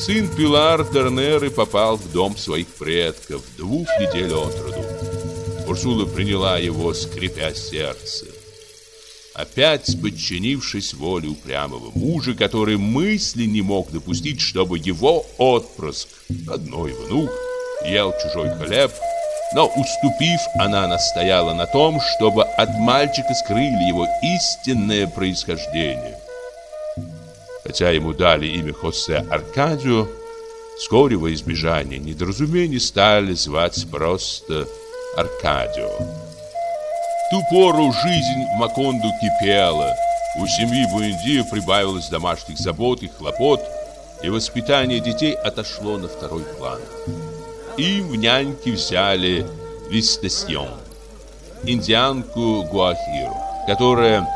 Сын Пилар Тернеры попал в дом своих предков двух недель от роду. Урсула приняла его, скрипя сердце. Опять подчинившись воле упрямого мужа, который мысли не мог допустить, чтобы его отпрыск, родной внук, ел чужой хлеб, но уступив, она настояла на том, чтобы от мальчика скрыли его истинное происхождение. Хотя ему дали имя Хосе Аркадио, вскоре во избежание недоразумений стали звать просто Аркадио. В ту пору жизнь в Маконду кипела. У семьи Буэндио прибавилось домашних забот и хлопот, и воспитание детей отошло на второй план. Им в няньки взяли Вистасьон, индианку Гуахиру, которая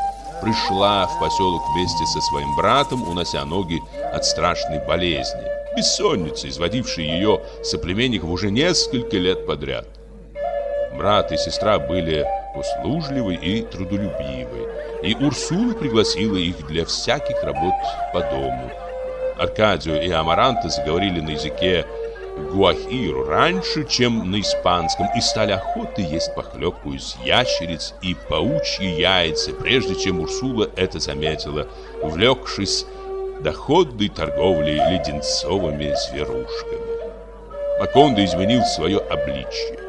пришла в поселок вместе со своим братом, унося ноги от страшной болезни, бессонницы, изводившей ее соплеменников уже несколько лет подряд. Брат и сестра были услужливы и трудолюбивы, и Урсула пригласила их для всяких работ по дому. Аркадио и Амаранта заговорили на языке гуахиру раньше, чем на испанском, и стали охоты есть похлебку из ящериц и паучьи яйца, прежде чем Урсула это заметила, увлекшись доходной торговлей леденцовыми зверушками. Макондо изменил свое обличье.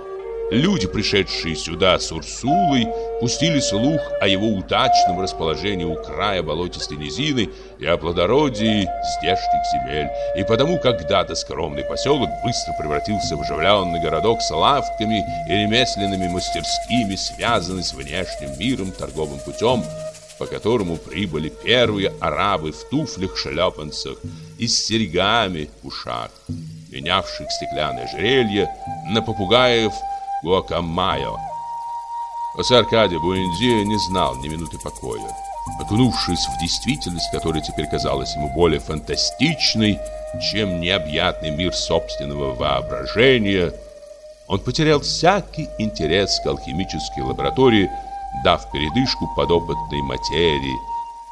Люди, пришедшие сюда с Урсулой, пустили слух о его удачном расположении у края болотистой низины и о плодородии здешних земель. И потому когда-то скромный поселок быстро превратился в оживленный городок с лавками и ремесленными мастерскими, связанный с внешним миром торговым путем, по которому прибыли первые арабы в туфлях-шлепанцах и с серьгами в ушах, менявших стеклянное ожерелье на попугаев Гуакамайо. Хосе Аркадий Буэндио не знал ни минуты покоя. Окунувшись в действительность, которая теперь казалась ему более фантастичной, чем необъятный мир собственного воображения, он потерял всякий интерес к алхимической лаборатории, дав передышку подопытной материи,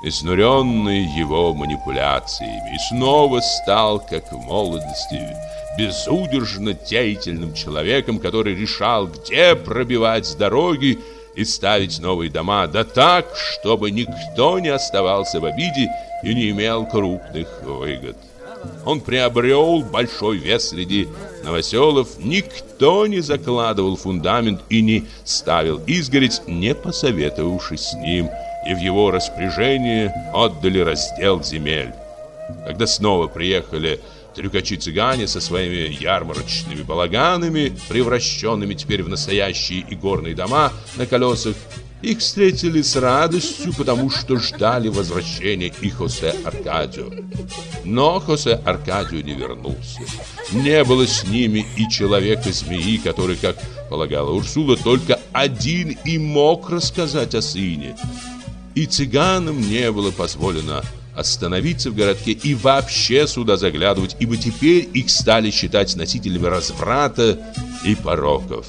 изнуренной его манипуляциями, и снова стал, как в молодости, безудержно деятельным человеком, который решал, где пробивать дороги и ставить новые дома, да так, чтобы никто не оставался в обиде и не имел крупных выгод. Он приобрел большой вес среди новоселов, никто не закладывал фундамент и не ставил изгородь, не посоветовавшись с ним, и в его распоряжение отдали раздел земель. Когда снова приехали Трюкачи-цыгане со своими ярмарочными балаганами, превращенными теперь в настоящие игорные дома на колесах, их встретили с радостью, потому что ждали возвращения и Хосе Аркадио. Но Хосе Аркадио не вернулся. Не было с ними и человека-змеи, который, как полагала Урсула, только один и мог рассказать о сыне. И цыганам не было позволено остановиться в городке и вообще сюда заглядывать, ибо теперь их стали считать носителями разврата и пороков.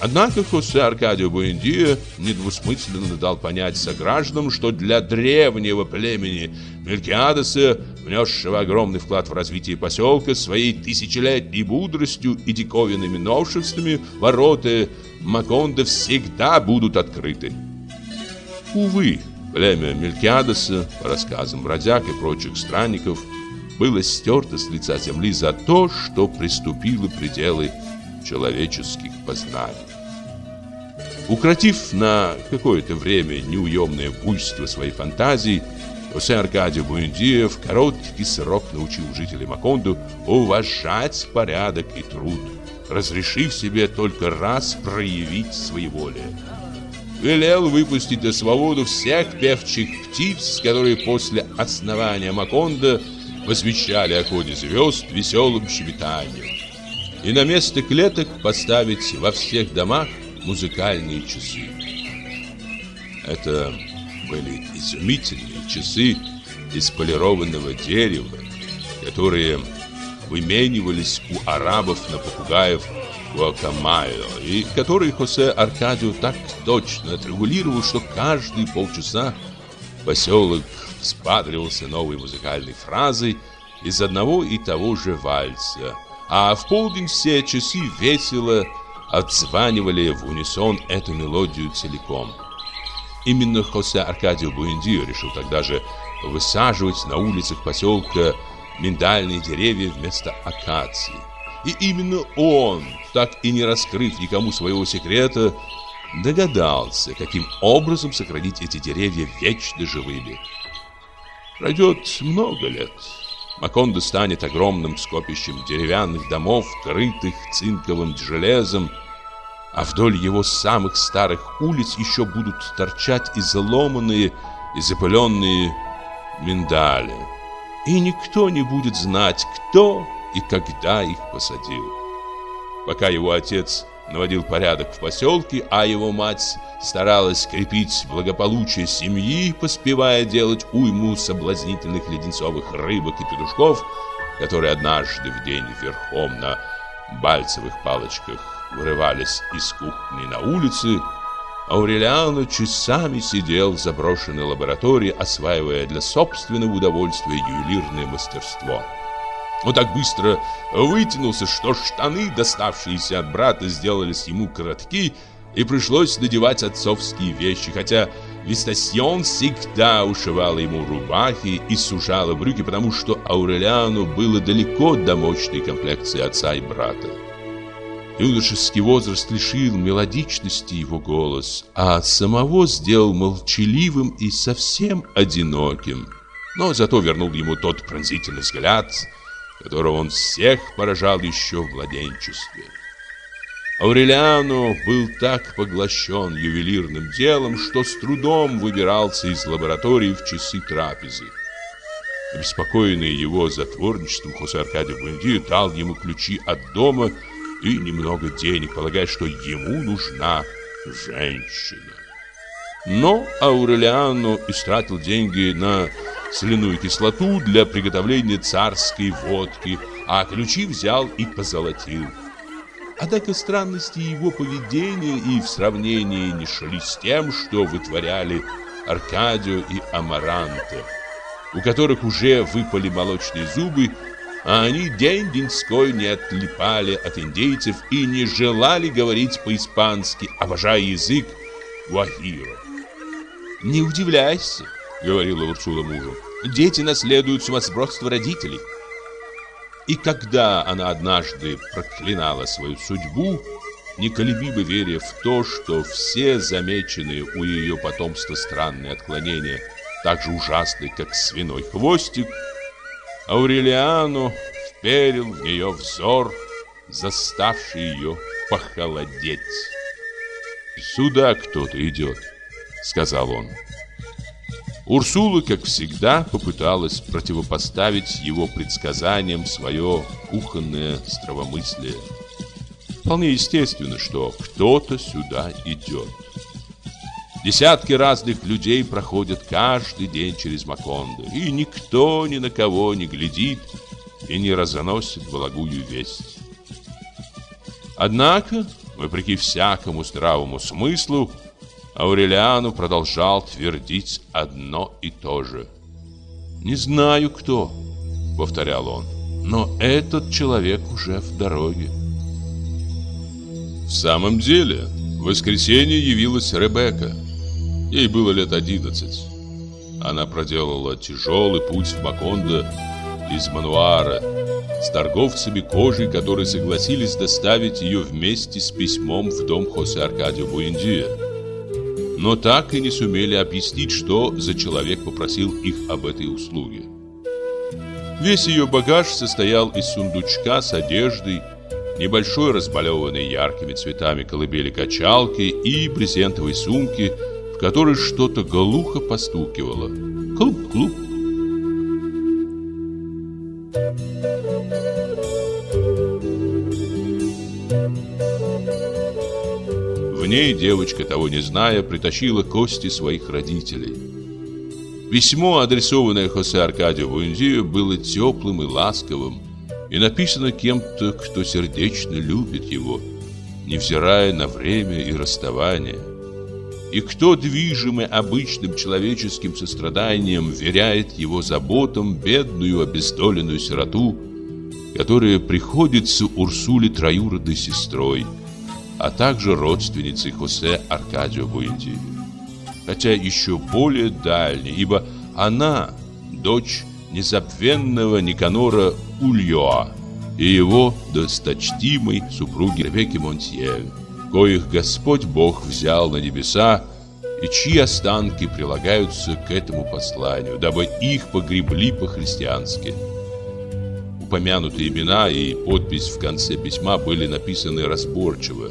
Однако Хосе Аркадио Буэндио недвусмысленно дал понять согражданам, что для древнего племени Мелькиадеса, внесшего огромный вклад в развитие поселка, своей тысячелетней мудростью и диковинными новшествами, ворота Маконда всегда будут открыты. Увы, Племя Мелькиадеса, по рассказам бродяг и прочих странников, было стерто с лица земли за то, что приступило пределы человеческих познаний. Укротив на какое-то время неуемное буйство своей фантазии, Хосе Аркадий Буэндио в короткий срок научил жителей Маконду уважать порядок и труд, разрешив себе только раз проявить своеволие велел выпустить на свободу всех певчих птиц, которые после основания Маконда посвящали охоте звезд веселым щебетанием. И на место клеток поставить во всех домах музыкальные часы. Это были изумительные часы из полированного дерева, которые выменивались у арабов на попугаев Гуакамайо, и который Хосе Аркадио так точно отрегулировал, что каждые полчаса поселок спадривался новой музыкальной фразой из одного и того же вальса, а в полдень все часы весело отзванивали в унисон эту мелодию целиком. Именно Хосе Аркадио Буэндио решил тогда же высаживать на улицах поселка миндальные деревья вместо акации. И именно он, так и не раскрыв никому своего секрета, догадался, каким образом сохранить эти деревья вечно живыми. Пройдет много лет. Макондо станет огромным скопищем деревянных домов, крытых цинковым железом, а вдоль его самых старых улиц еще будут торчать изломанные и запыленные миндали. И никто не будет знать, кто и когда их посадил. Пока его отец наводил порядок в поселке, а его мать старалась скрепить благополучие семьи, поспевая делать уйму соблазнительных леденцовых рыбок и петушков, которые однажды в день верхом на бальцевых палочках вырывались из кухни на улице, Аурелиано часами сидел в заброшенной лаборатории, осваивая для собственного удовольствия ювелирное мастерство. Он так быстро вытянулся, что штаны, доставшиеся от брата, сделались ему коротки, и пришлось надевать отцовские вещи, хотя Вистасьон всегда ушивала ему рубахи и сужала брюки, потому что Аурелиану было далеко до мощной комплекции отца и брата. Юношеский возраст лишил мелодичности его голос, а самого сделал молчаливым и совсем одиноким. Но зато вернул ему тот пронзительный взгляд – которого он всех поражал еще в младенчестве. Аурелиано был так поглощен ювелирным делом, что с трудом выбирался из лаборатории в часы трапезы. Обеспокоенный его затворничеством, Хосе Аркадий Буэнди дал ему ключи от дома и немного денег, полагая, что ему нужна женщина. Но Аурелиано истратил деньги на соляную кислоту для приготовления царской водки, а ключи взял и позолотил. Однако странности его поведения и в сравнении не шли с тем, что вытворяли Аркадио и Амаранте, у которых уже выпали молочные зубы, а они день-деньской не отлипали от индейцев и не желали говорить по-испански, обожая язык гуахиро. «Не удивляйся», — говорила Урсула мужу. «Дети наследуют сумасбродство родителей». И когда она однажды проклинала свою судьбу, неколебимо веря в то, что все замеченные у ее потомства странные отклонения так же ужасны, как свиной хвостик, Аурелиану вперил в нее взор, заставший ее похолодеть. «Сюда кто-то идет», — сказал он. Урсула, как всегда, попыталась противопоставить его предсказаниям свое кухонное здравомыслие. Вполне естественно, что кто-то сюда идет. Десятки разных людей проходят каждый день через Макондо, и никто ни на кого не глядит и не разносит благую весть. Однако, вопреки всякому здравому смыслу, Аурелиану продолжал твердить одно и то же. «Не знаю, кто», — повторял он, — «но этот человек уже в дороге». В самом деле, в воскресенье явилась Ребекка. Ей было лет одиннадцать. Она проделала тяжелый путь в Макондо из Мануара с торговцами кожей, которые согласились доставить ее вместе с письмом в дом Хосе Аркадио Буэндия но так и не сумели объяснить, что за человек попросил их об этой услуге. Весь ее багаж состоял из сундучка с одеждой, небольшой разбалеванной яркими цветами колыбели-качалки и брезентовой сумки, в которой что-то глухо постукивало. Клуп-клуп. Ней девочка, того не зная, притащила кости своих родителей. Письмо, адресованное Хосе Аркадию Буэндию, было теплым и ласковым и написано кем-то, кто сердечно любит его, невзирая на время и расставание. И кто, движимый обычным человеческим состраданием, веряет его заботам бедную обездоленную сироту, которая приходится Урсуле троюродной сестрой, а также родственницей Хосе Аркадио Буэнди. Хотя еще более дальней, ибо она дочь незабвенного Никанора Ульоа и его досточтимой супруги Ребекки Монтьель, коих Господь Бог взял на небеса и чьи останки прилагаются к этому посланию, дабы их погребли по-христиански. Упомянутые имена и подпись в конце письма были написаны разборчиво,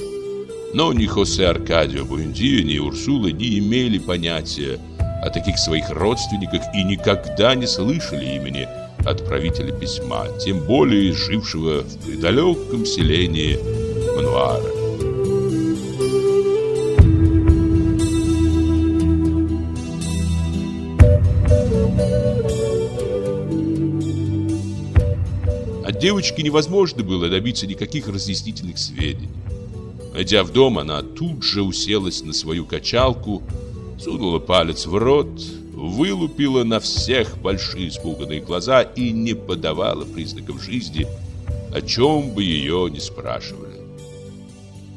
но ни Хосе Аркадио Буэнди, ни Урсула не имели понятия о таких своих родственниках и никогда не слышали имени отправителя письма, тем более жившего в далеком селении Мануара. От девочки невозможно было добиться никаких разъяснительных сведений. Войдя в дом, она тут же уселась на свою качалку, сунула палец в рот, вылупила на всех большие испуганные глаза и не подавала признаков жизни, о чем бы ее ни спрашивали.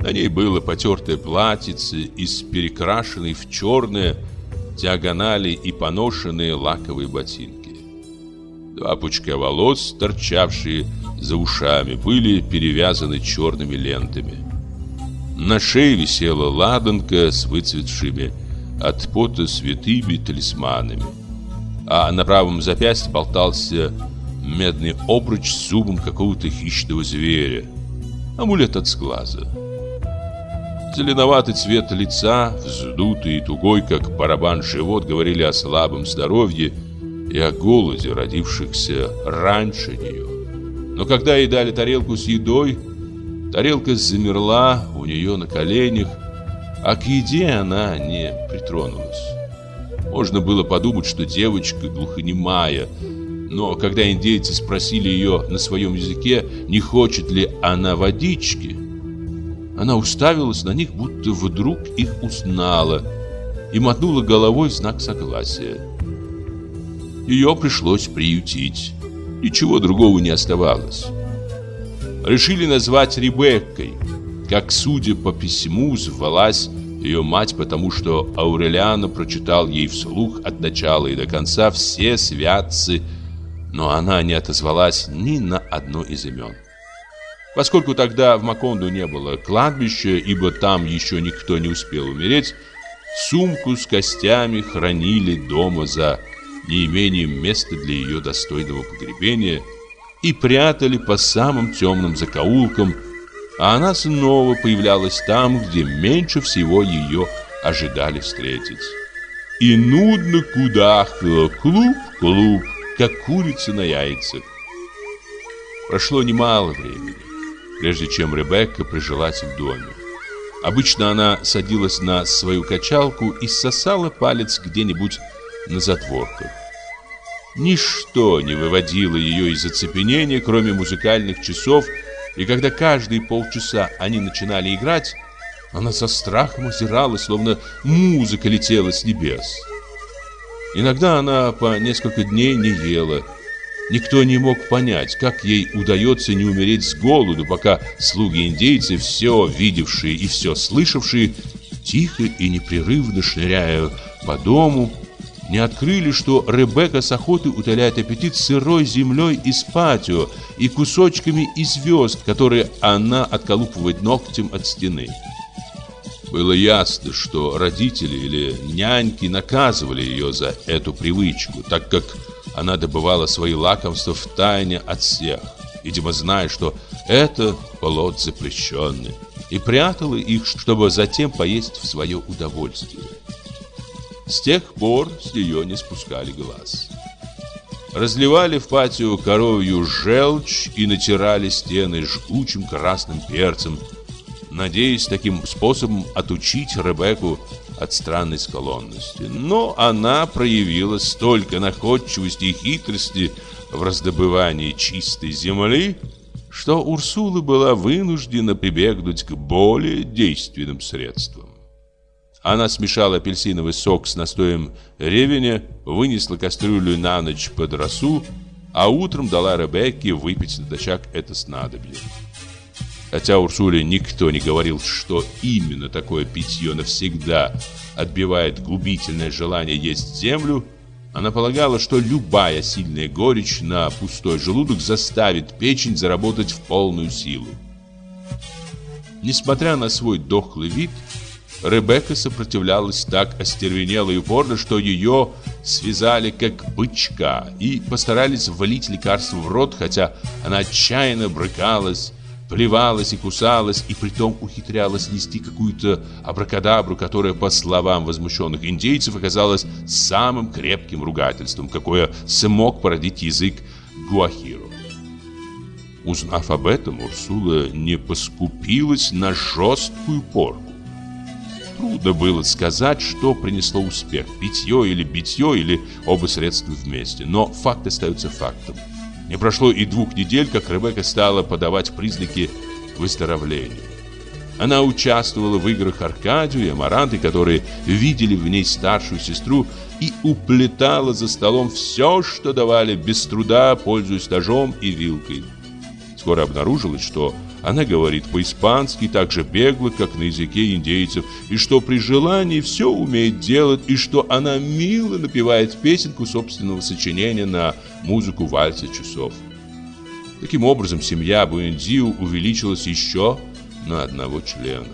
На ней было потертое платьице из перекрашенной в черное диагонали и поношенные лаковые ботинки. Два пучка волос, торчавшие за ушами, были перевязаны черными лентами. На шее висела ладанка с выцветшими от пота святыми талисманами. А на правом запястье болтался медный обруч с зубом какого-то хищного зверя. Амулет от сглаза. Зеленоватый цвет лица, вздутый и тугой, как барабан живот, говорили о слабом здоровье и о голоде, родившихся раньше нее. Но когда ей дали тарелку с едой, тарелка замерла у нее на коленях, а к еде она не притронулась. Можно было подумать, что девочка глухонемая, но когда индейцы спросили ее на своем языке, не хочет ли она водички, она уставилась на них, будто вдруг их узнала, и мотнула головой в знак согласия. Ее пришлось приютить. Ничего другого не оставалось. Решили назвать Ребеккой – как, судя по письму, звалась ее мать, потому что Аурелиано прочитал ей вслух от начала и до конца все святцы, но она не отозвалась ни на одно из имен. Поскольку тогда в Маконду не было кладбища, ибо там еще никто не успел умереть, сумку с костями хранили дома за неимением места для ее достойного погребения и прятали по самым темным закоулкам, а она снова появлялась там, где меньше всего ее ожидали встретить. И нудно кудахтала клуб-клуб, как курица на яйцах. Прошло немало времени, прежде чем Ребекка прижилась в доме. Обычно она садилась на свою качалку и сосала палец где-нибудь на затворках. Ничто не выводило ее из оцепенения, кроме музыкальных часов и когда каждые полчаса они начинали играть, она со страхом озирала, словно музыка летела с небес. Иногда она по несколько дней не ела. Никто не мог понять, как ей удается не умереть с голоду, пока слуги-индейцы, все видевшие и все слышавшие, тихо и непрерывно шныряя по дому, не открыли, что Ребекка с охоты утоляет аппетит сырой землей из патио и кусочками из звезд, которые она отколупывает ногтем от стены. Было ясно, что родители или няньки наказывали ее за эту привычку, так как она добывала свои лакомства в тайне от всех, видимо, зная, что это плод запрещенный, и прятала их, чтобы затем поесть в свое удовольствие. С тех пор с нее не спускали глаз. Разливали в патио коровью желчь и натирали стены жгучим красным перцем, надеясь таким способом отучить Ребекку от странной склонности. Но она проявила столько находчивости и хитрости в раздобывании чистой земли, что Урсула была вынуждена прибегнуть к более действенным средствам. Она смешала апельсиновый сок с настоем ревеня, вынесла кастрюлю на ночь под росу, а утром дала Ребекке выпить натощак это снадобье. Хотя Урсуле никто не говорил, что именно такое питье навсегда отбивает губительное желание есть землю, она полагала, что любая сильная горечь на пустой желудок заставит печень заработать в полную силу. Несмотря на свой дохлый вид, Ребекка сопротивлялась так остервенело и упорно, что ее связали как бычка и постарались ввалить лекарство в рот, хотя она отчаянно брыкалась, плевалась и кусалась, и притом ухитрялась нести какую-то абракадабру, которая, по словам возмущенных индейцев, оказалась самым крепким ругательством, какое смог породить язык Гуахиро. Узнав об этом, Урсула не поскупилась на жесткую порку. Трудно было сказать, что принесло успех – питье или битье, или оба средства вместе. Но факт остается фактом. Не прошло и двух недель, как Ребекка стала подавать признаки выздоровления. Она участвовала в играх Аркадию и Амаранты, которые видели в ней старшую сестру, и уплетала за столом все, что давали, без труда, пользуясь ножом и вилкой. Скоро обнаружилось, что она говорит по-испански так же бегло, как на языке индейцев, и что при желании все умеет делать, и что она мило напевает песенку собственного сочинения на музыку вальса часов. Таким образом, семья Буэндиу увеличилась еще на одного члена.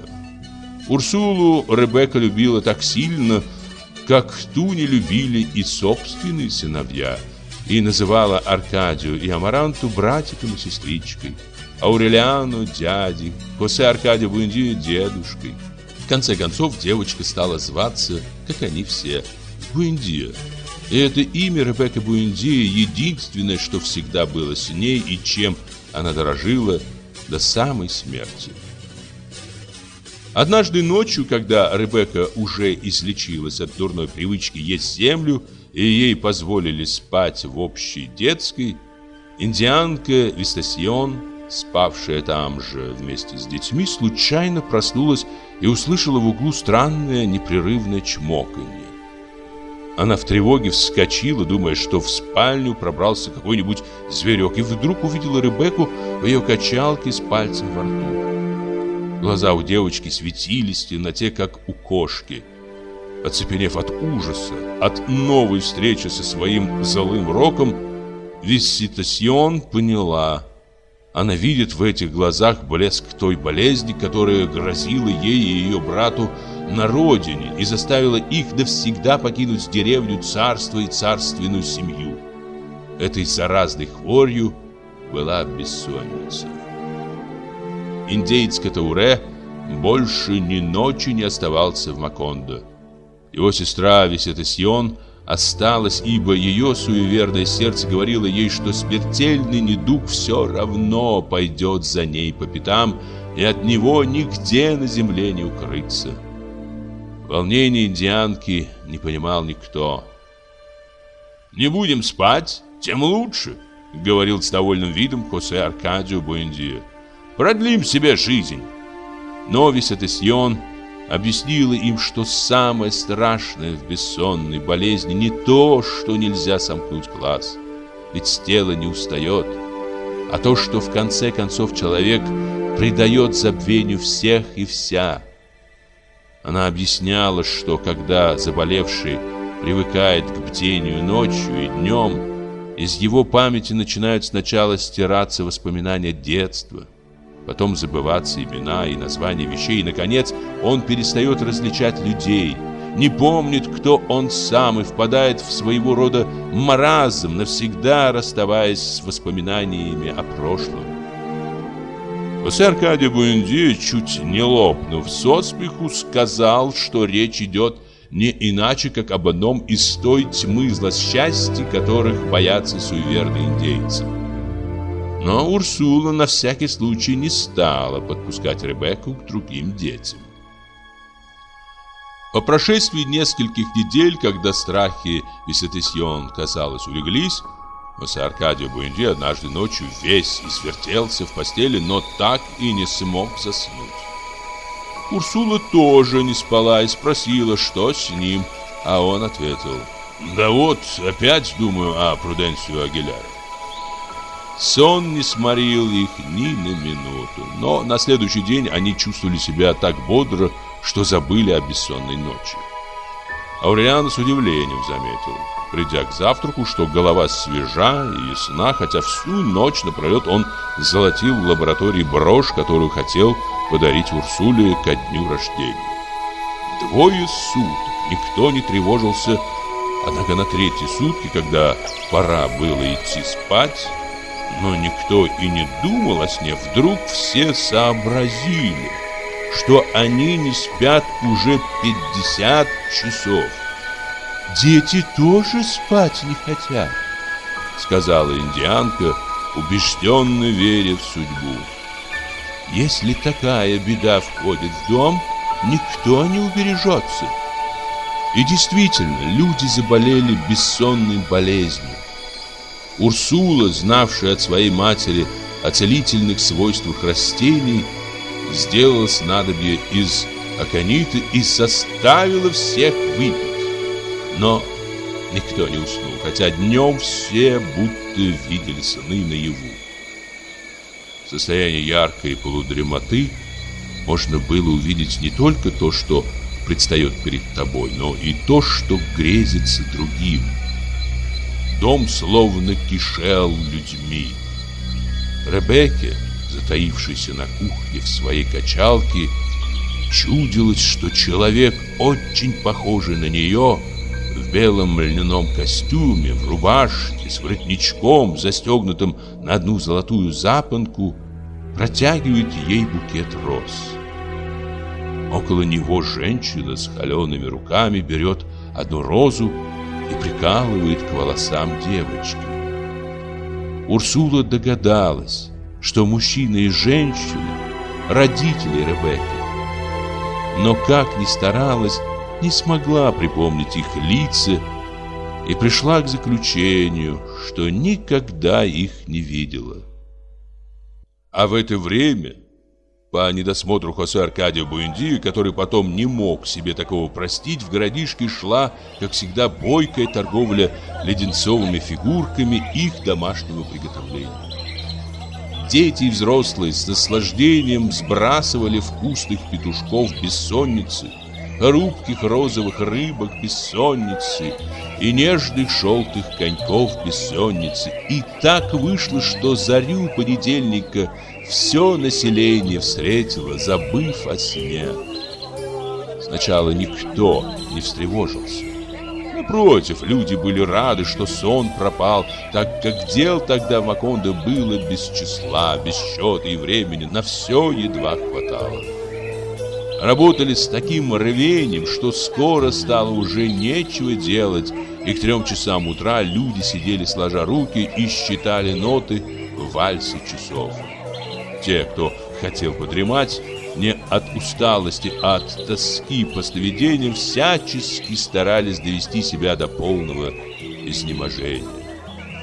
Урсулу Ребекка любила так сильно, как ту не любили и собственные сыновья, и называла Аркадию и Амаранту братиком и сестричкой. Аурелиану дядей, Хосе Аркадию Буэндию дедушкой. В конце концов, девочка стала зваться, как они все, Буэндия. И это имя Ребекка Буэндия единственное, что всегда было с ней и чем она дорожила до самой смерти. Однажды ночью, когда Ребекка уже излечилась от дурной привычки есть землю, и ей позволили спать в общей детской, индианка Вистасьон спавшая там же вместе с детьми, случайно проснулась и услышала в углу странное непрерывное чмоканье. Она в тревоге вскочила, думая, что в спальню пробрался какой-нибудь зверек, и вдруг увидела Ребекку в ее качалке с пальцем во рту. Глаза у девочки светились в темноте, как у кошки. Оцепенев от ужаса, от новой встречи со своим злым роком, Виситасьон поняла, она видит в этих глазах блеск той болезни, которая грозила ей и ее брату на родине и заставила их навсегда покинуть деревню царства и царственную семью. Этой заразной хворью была бессонница. Индеец Катауре больше ни ночи не оставался в Макондо. Его сестра Висетасьон – осталась, ибо ее суеверное сердце говорило ей, что смертельный недуг все равно пойдет за ней по пятам, и от него нигде на земле не укрыться. Волнение индианки не понимал никто. «Не будем спать, тем лучше», — говорил с довольным видом Хосе Аркадио Буэндио. «Продлим себе жизнь». Но Висетесьон объяснила им, что самое страшное в бессонной болезни не то, что нельзя сомкнуть глаз, ведь тело не устает, а то, что в конце концов человек предает забвению всех и вся. Она объясняла, что когда заболевший привыкает к бдению ночью и днем, из его памяти начинают сначала стираться воспоминания детства – потом забываться имена и названия вещей, и, наконец, он перестает различать людей, не помнит, кто он сам, и впадает в своего рода маразм, навсегда расставаясь с воспоминаниями о прошлом. Хосе Аркадий Буэнди, чуть не лопнув со смеху, сказал, что речь идет не иначе, как об одном из той тьмы злосчастья, которых боятся суеверные индейцы. Но Урсула на всякий случай не стала подпускать Ребекку к другим детям. По прошествии нескольких недель, когда страхи Висетесьон, казалось, улеглись, Мосе Аркадио Буэнди однажды ночью весь извертелся в постели, но так и не смог заснуть. Урсула тоже не спала и спросила, что с ним, а он ответил, «Да вот, опять думаю о Пруденсио Агиляре». Сон не сморил их ни на минуту, но на следующий день они чувствовали себя так бодро, что забыли о бессонной ночи. Аурелиан с удивлением заметил, придя к завтраку, что голова свежа и ясна, хотя всю ночь напролет он золотил в лаборатории брошь, которую хотел подарить Урсуле ко дню рождения. Двое суток никто не тревожился, однако на третьи сутки, когда пора было идти спать, но никто и не думал о сне, вдруг все сообразили, что они не спят уже 50 часов. «Дети тоже спать не хотят», — сказала индианка, убежденно веря в судьбу. «Если такая беда входит в дом, никто не убережется». И действительно, люди заболели бессонной болезнью. Урсула, знавшая от своей матери о целительных свойствах растений, сделала снадобье из аконита и составила всех выпить. Но никто не уснул, хотя днем все будто видели сны наяву. В состоянии яркой полудремоты можно было увидеть не только то, что предстает перед тобой, но и то, что грезится другим. Дом словно кишел людьми. Ребекке, затаившейся на кухне в своей качалке, чудилось, что человек, очень похожий на нее, в белом льняном костюме, в рубашке, с воротничком, застегнутым на одну золотую запонку, протягивает ей букет роз. Около него женщина с холеными руками берет одну розу и прикалывает к волосам девочки. Урсула догадалась, что мужчина и женщина – родители Ребекки. Но как ни старалась, не смогла припомнить их лица и пришла к заключению, что никогда их не видела. А в это время по недосмотру Хосе Аркадия Буэнди, который потом не мог себе такого простить, в городишке шла, как всегда, бойкая торговля леденцовыми фигурками их домашнего приготовления. Дети и взрослые с наслаждением сбрасывали вкусных петушков бессонницы, хрупких розовых рыбок бессонницы и нежных желтых коньков бессонницы. И так вышло, что зарю понедельника все население встретило, забыв о сне. Сначала никто не встревожился. Напротив, люди были рады, что сон пропал, так как дел тогда в Макондо было без числа, без счета и времени, на все едва хватало. Работали с таким рвением, что скоро стало уже нечего делать, и к трем часам утра люди сидели сложа руки и считали ноты в вальсе часов. Те, кто хотел подремать, не от усталости, а от тоски по сновидениям, всячески старались довести себя до полного изнеможения.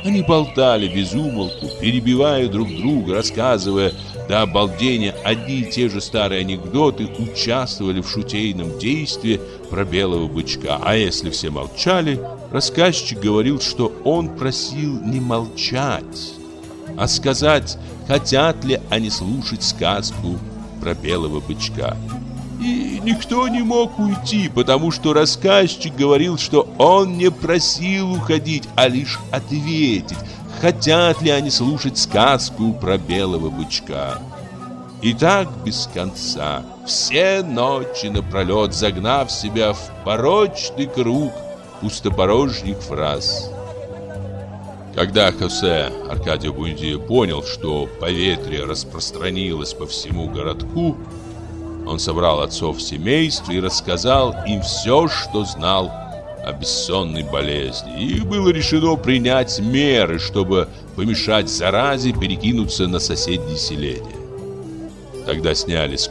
Они болтали без умолку, перебивая друг друга, рассказывая до обалдения одни и те же старые анекдоты, участвовали в шутейном действии про белого бычка. А если все молчали, рассказчик говорил, что он просил не молчать, а сказать, хотят ли они слушать сказку про белого бычка. И никто не мог уйти, потому что рассказчик говорил, что он не просил уходить, а лишь ответить, хотят ли они слушать сказку про белого бычка. И так без конца, все ночи напролет, загнав себя в порочный круг пустопорожних фраз. Когда Хосе Аркадий Бундия понял, что поветрие распространилось по всему городку, он собрал отцов семейств и рассказал им все, что знал о бессонной болезни. И было решено принять меры, чтобы помешать заразе перекинуться на соседние селения. Тогда сняли с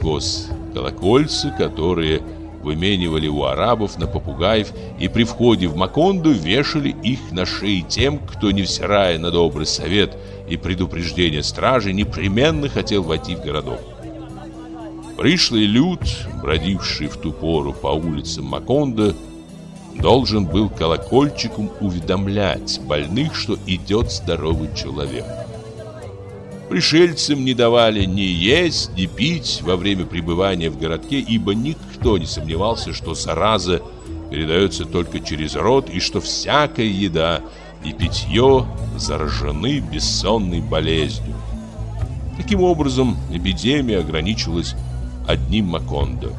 колокольцы, которые выменивали у арабов на попугаев и при входе в Маконду вешали их на шеи тем, кто, невзирая на добрый совет и предупреждение стражи, непременно хотел войти в городок. Пришлый люд, бродивший в ту пору по улицам Макондо, должен был колокольчиком уведомлять больных, что идет здоровый человек. Пришельцам не давали ни есть, ни пить во время пребывания в городке, ибо никто не сомневался, что зараза передается только через рот и что всякая еда и питье заражены бессонной болезнью. Таким образом, эпидемия ограничилась одним Макондо.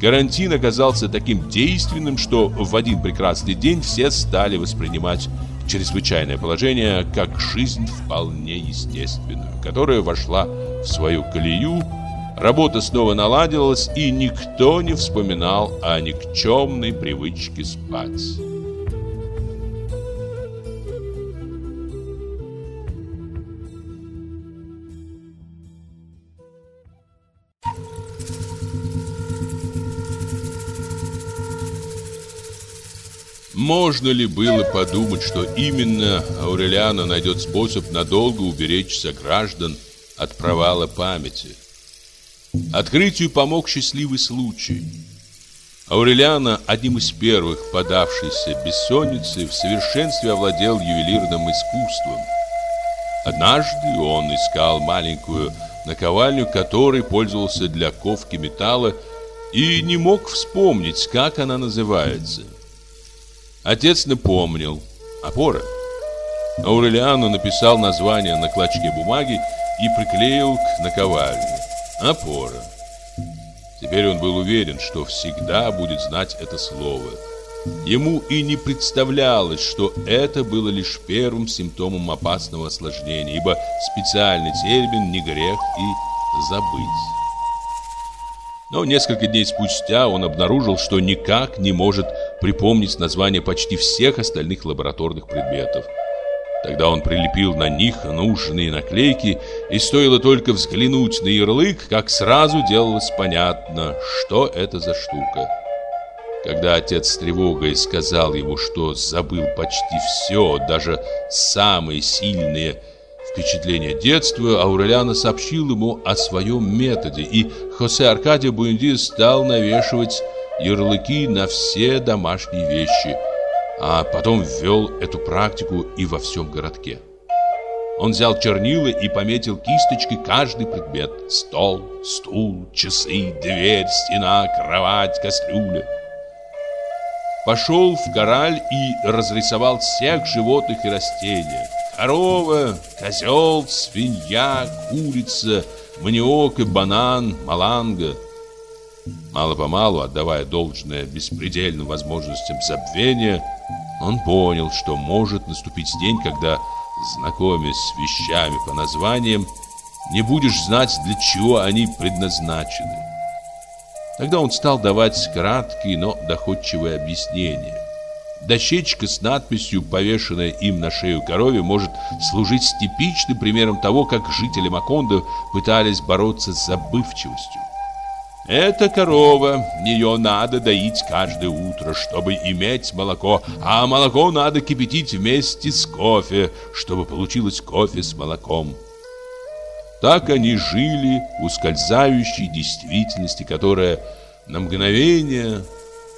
Карантин оказался таким действенным, что в один прекрасный день все стали воспринимать чрезвычайное положение как жизнь вполне естественную, которая вошла в свою колею, работа снова наладилась, и никто не вспоминал о никчемной привычке спать. Можно ли было подумать, что именно Аурелиана найдет способ надолго уберечься граждан от провала памяти? Открытию помог счастливый случай. Аурелиана, одним из первых подавшийся бессоннице, в совершенстве овладел ювелирным искусством. Однажды он искал маленькую наковальню, которой пользовался для ковки металла, и не мог вспомнить, как она называется – Отец напомнил. Опора. Аурелиану написал название на клочке бумаги и приклеил к наковальне. Опора. Теперь он был уверен, что всегда будет знать это слово. Ему и не представлялось, что это было лишь первым симптомом опасного осложнения, ибо специальный термин не грех и забыть. Но несколько дней спустя он обнаружил, что никак не может припомнить название почти всех остальных лабораторных предметов. Тогда он прилепил на них нужные наклейки, и стоило только взглянуть на ярлык, как сразу делалось понятно, что это за штука. Когда отец с тревогой сказал ему, что забыл почти все, даже самые сильные впечатления детства, Аурелиано сообщил ему о своем методе, и Хосе Аркадий Буэнди стал навешивать ярлыки на все домашние вещи, а потом ввел эту практику и во всем городке. Он взял чернила и пометил кисточкой каждый предмет. Стол, стул, часы, дверь, стена, кровать, кастрюля. Пошел в кораль и разрисовал всех животных и растения. Корова, козел, свинья, курица, маниок и банан, маланга – Мало-помалу, отдавая должное беспредельным возможностям забвения, он понял, что может наступить день, когда, знакомясь с вещами по названиям, не будешь знать, для чего они предназначены. Тогда он стал давать краткие, но доходчивые объяснения. Дощечка с надписью, повешенная им на шею корове, может служить типичным примером того, как жители Макондо пытались бороться с забывчивостью. Это корова, ее надо доить каждое утро, чтобы иметь молоко, а молоко надо кипятить вместе с кофе, чтобы получилось кофе с молоком. Так они жили ускользающей действительности, которая на мгновение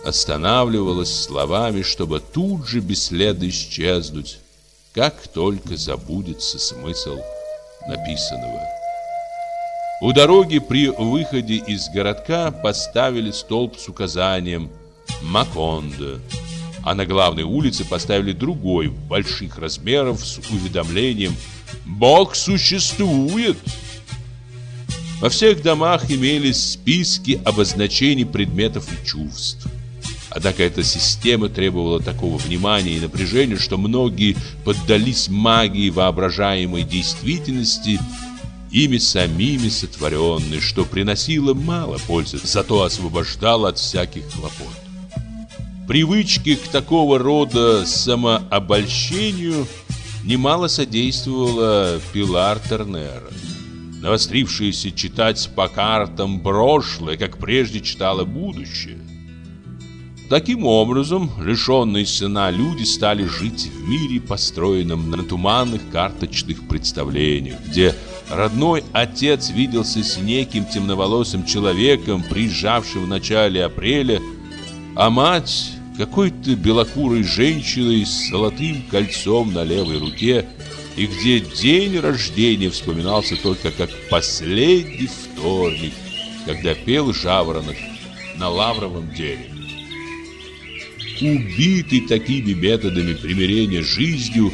останавливалась словами, чтобы тут же бесследно исчезнуть, как только забудется смысл написанного. У дороги при выходе из городка поставили столб с указанием «Макондо», а на главной улице поставили другой, больших размеров, с уведомлением «Бог существует!». Во всех домах имелись списки обозначений предметов и чувств. Однако эта система требовала такого внимания и напряжения, что многие поддались магии воображаемой действительности ими самими сотворенный, что приносило мало пользы, зато освобождало от всяких хлопот. Привычки к такого рода самообольщению немало содействовала Пилар Тернера, навострившаяся читать по картам прошлое, как прежде читала будущее. Таким образом, лишенные сына люди стали жить в мире, построенном на туманных карточных представлениях, где родной отец виделся с неким темноволосым человеком, приезжавшим в начале апреля, а мать какой-то белокурой женщиной с золотым кольцом на левой руке, и где день рождения вспоминался только как последний вторник, когда пел жаворонок на лавровом дереве убитый такими методами примирения с жизнью,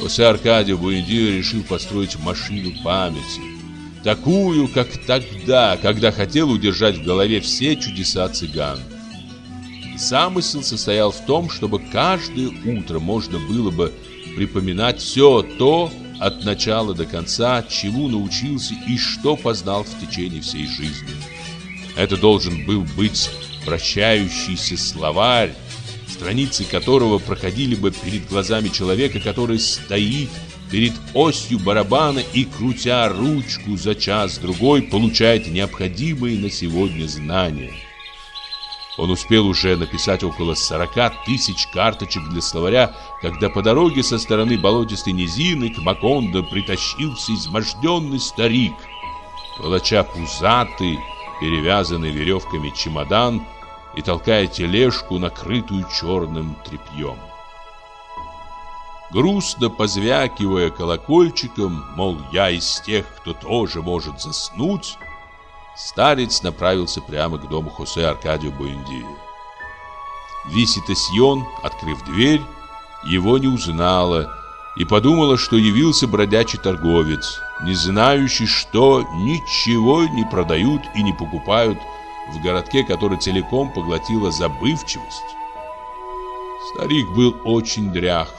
Хосе Аркадио Буэндио решил построить машину памяти. Такую, как тогда, когда хотел удержать в голове все чудеса цыган. Замысел состоял в том, чтобы каждое утро можно было бы припоминать все то, от начала до конца, чему научился и что познал в течение всей жизни. Это должен был быть прощающийся словарь, страницы которого проходили бы перед глазами человека, который стоит перед осью барабана и, крутя ручку за час-другой, получает необходимые на сегодня знания. Он успел уже написать около 40 тысяч карточек для словаря, когда по дороге со стороны болотистой низины к Макондо притащился изможденный старик, волоча пузатый, перевязанный веревками чемодан, и толкая тележку, накрытую черным тряпьем. Грустно позвякивая колокольчиком, мол, я из тех, кто тоже может заснуть, старец направился прямо к дому Хосе Аркадио Буэндии. Висита Сьон, открыв дверь, его не узнала и подумала, что явился бродячий торговец, не знающий, что ничего не продают и не покупают в городке, который целиком поглотила забывчивость. Старик был очень дрях.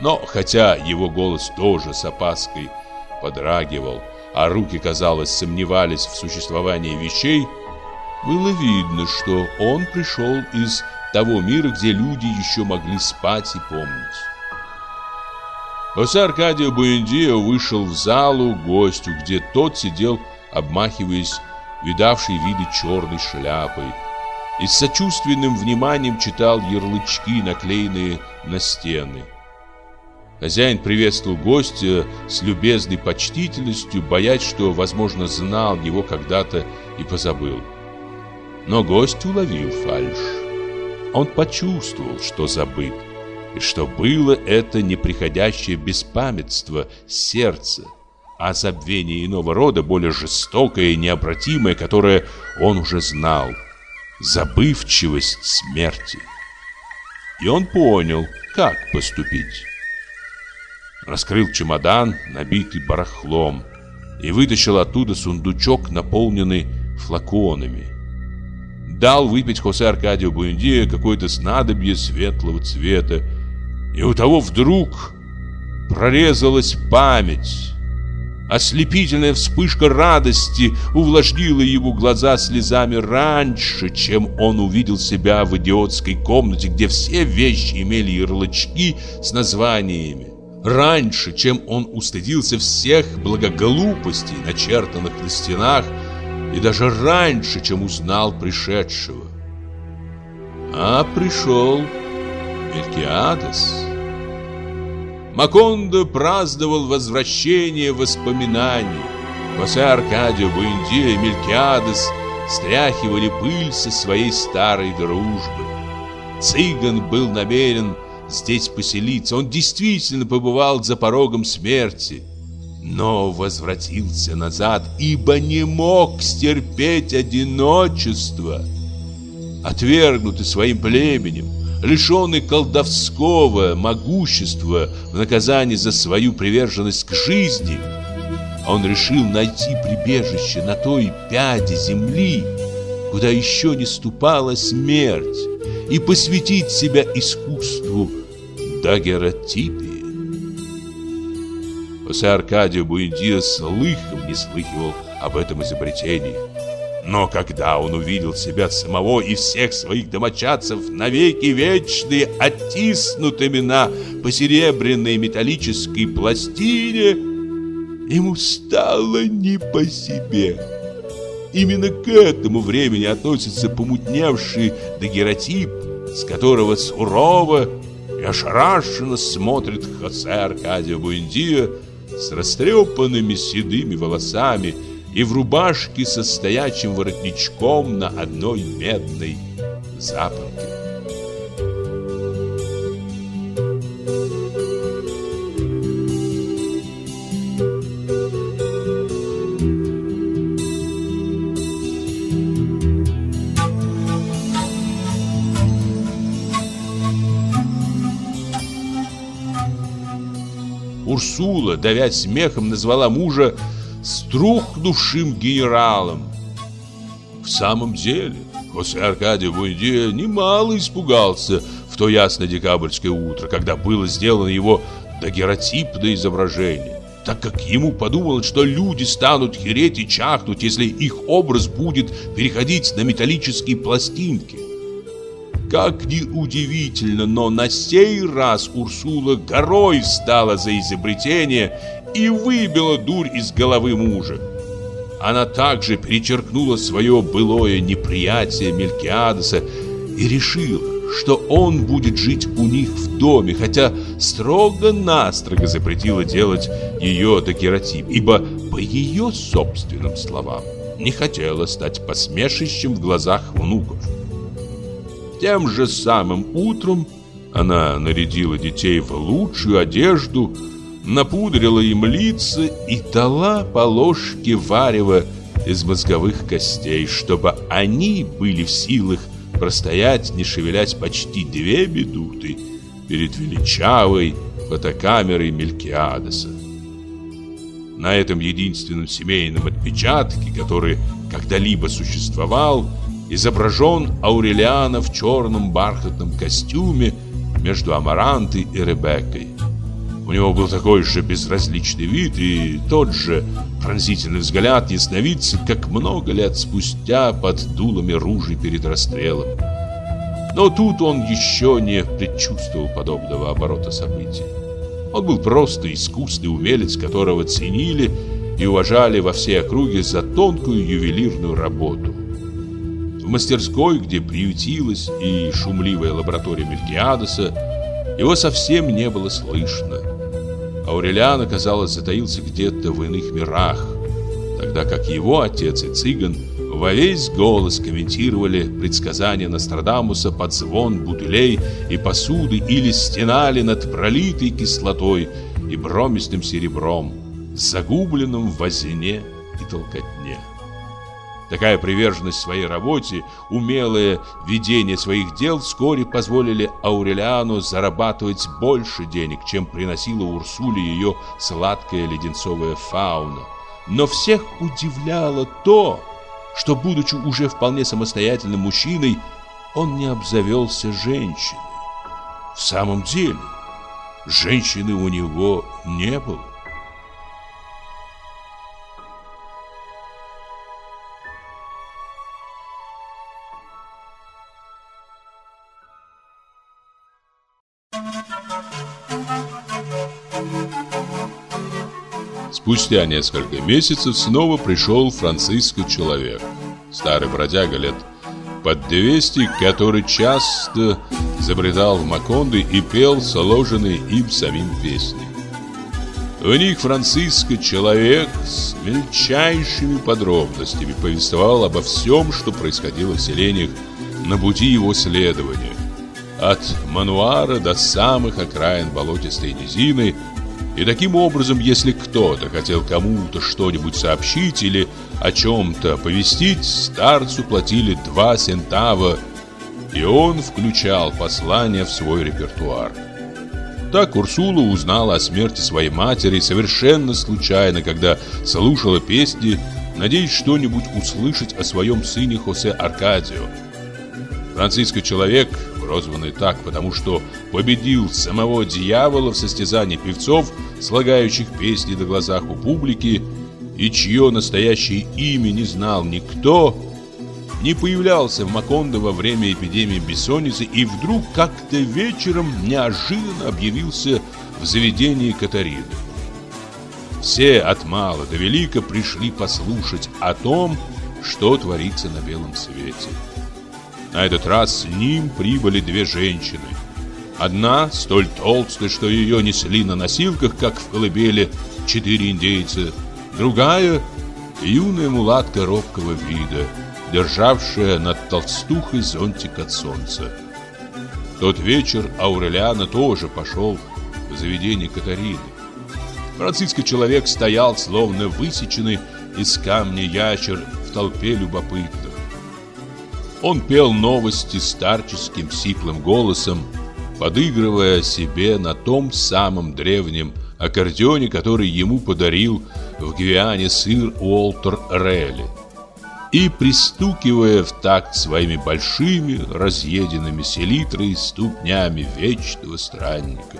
Но хотя его голос тоже с опаской подрагивал, а руки, казалось, сомневались в существовании вещей, было видно, что он пришел из того мира, где люди еще могли спать и помнить. Хосе Аркадио Буэндио вышел в залу гостю, где тот сидел, обмахиваясь видавший виды черной шляпой, и с сочувственным вниманием читал ярлычки, наклеенные на стены. Хозяин приветствовал гостя с любезной почтительностью, боясь, что, возможно, знал его когда-то и позабыл. Но гость уловил фальшь. Он почувствовал, что забыт, и что было это неприходящее беспамятство сердца, а забвение иного рода, более жестокое и необратимое, которое он уже знал. Забывчивость смерти. И он понял, как поступить. Раскрыл чемодан, набитый барахлом, и вытащил оттуда сундучок, наполненный флаконами. Дал выпить Хосе Аркадию Буэндия какое-то снадобье светлого цвета, и у того вдруг прорезалась память, Ослепительная вспышка радости увлажнила его глаза слезами раньше, чем он увидел себя в идиотской комнате, где все вещи имели ярлычки с названиями. Раньше, чем он устыдился всех благоглупостей, начертанных на стенах, и даже раньше, чем узнал пришедшего. А пришел Мелькиадес. Макондо праздновал возвращение воспоминаний. Хосе Аркадио, Буэндио и Мелькиадес стряхивали пыль со своей старой дружбы. Цыган был намерен здесь поселиться. Он действительно побывал за порогом смерти. Но возвратился назад, ибо не мог стерпеть одиночество. Отвергнутый своим племенем, лишенный колдовского могущества в наказание за свою приверженность к жизни, он решил найти прибежище на той пяде земли, куда еще не ступала смерть, и посвятить себя искусству дагеротипии. Хосе Аркадио Буэндио слыхом не слыхивал об этом изобретении. Но когда он увидел себя самого и всех своих домочадцев навеки вечные, оттиснутыми на посеребряной металлической пластине, ему стало не по себе. именно к этому времени относится помутневший дагеротип, с которого сурово и ошарашенно смотрит Хосе Аркадио Буэндиа с растрепанными седыми волосами и в рубашке со стоячим воротничком на одной медной запонке. Урсула, давясь смехом, назвала мужа струхнувшим генералом. В самом деле, Хосе Аркадий Буэндиа немало испугался в то ясное декабрьское утро, когда было сделано его дагеротипное изображение, так как ему подумалось, что люди станут хереть и чахнуть, если их образ будет переходить на металлические пластинки. Как ни удивительно, но на сей раз Урсула горой встала за изобретение и выбила дурь из головы мужа. Она также перечеркнула свое былое неприятие Мелькиадеса и решила, что он будет жить у них в доме, хотя строго-настрого запретила делать ее дагеротип, ибо, по ее собственным словам, не хотела стать посмешищем в глазах внуков. Тем же самым утром она нарядила детей в лучшую одежду, напудрила им лица и дала по ложке варева из мозговых костей, чтобы они были в силах простоять, не шевелясь почти две минуты перед величавой фотокамерой Мелькиадеса. На этом единственном семейном отпечатке, который когда-либо существовал, изображен Аурелиана в черном бархатном костюме между Амарантой и Ребеккой. У него был такой же безразличный вид и тот же пронзительный взгляд ясновидца, как много лет спустя под дулами ружей перед расстрелом. Но тут он еще не предчувствовал подобного оборота событий. Он был просто искусный умелец, которого ценили и уважали во всей округе за тонкую ювелирную работу. В мастерской, где приютилась и шумливая лаборатория Мелькиадеса, его совсем не было слышно. Аурелиан, казалось, затаился где-то в иных мирах, тогда как его отец и цыган во весь голос комментировали предсказания Нострадамуса под звон бутылей и посуды или стенали над пролитой кислотой и бромистым серебром, загубленным в возне и толкотне. Такая приверженность своей работе, умелое ведение своих дел вскоре позволили Аурелиану зарабатывать больше денег, чем приносила Урсуле ее сладкая леденцовая фауна. Но всех удивляло то, что, будучи уже вполне самостоятельным мужчиной, он не обзавелся женщиной. В самом деле, женщины у него не было. Спустя несколько месяцев снова пришел Франциско человек. Старый бродяга лет под 200, который часто забредал в Маконды и пел сложенные им самим песни. У них Франциско человек с мельчайшими подробностями повествовал обо всем, что происходило в селениях на пути его следования. От Мануара до самых окраин болотистой низины – и таким образом, если кто-то хотел кому-то что-нибудь сообщить или о чем-то повестить, старцу платили два сентава, и он включал послание в свой репертуар. Так Урсула узнала о смерти своей матери совершенно случайно, когда слушала песни, надеясь что-нибудь услышать о своем сыне Хосе Аркадио. Франциско человек прозванный так, потому что победил самого дьявола в состязании певцов, слагающих песни на глазах у публики, и чье настоящее имя не знал никто, не появлялся в Макондо во время эпидемии бессонницы и вдруг как-то вечером неожиданно объявился в заведении Катарины. Все от мала до велика пришли послушать о том, что творится на белом свете. На этот раз с ним прибыли две женщины. Одна столь толстая, что ее несли на носилках, как в колыбели четыре индейца. Другая — юная мулатка робкого вида, державшая над толстухой зонтик от солнца. тот вечер Аурелиана тоже пошел в заведение Катарины. Французский человек стоял, словно высеченный из камня ящер в толпе любопытных. Он пел новости старческим сиплым голосом, подыгрывая себе на том самом древнем аккордеоне, который ему подарил в Гвиане сыр Уолтер Релли, и пристукивая в такт своими большими, разъеденными селитрой ступнями вечного странника.